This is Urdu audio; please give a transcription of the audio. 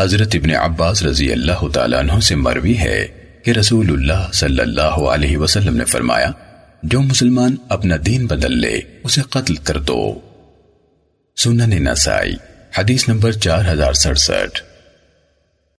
حضرت ابن عباس رضی اللہ تعالیٰ عنہ سے مروی ہے کہ رسول اللہ صلی اللہ علیہ وسلم نے فرمایا، جو مسلمان اپنا دین بدل لے، اسے قتل کر دو۔ سنن نسائی، حدیث نمبر چار ہزار سڑسٹھ۔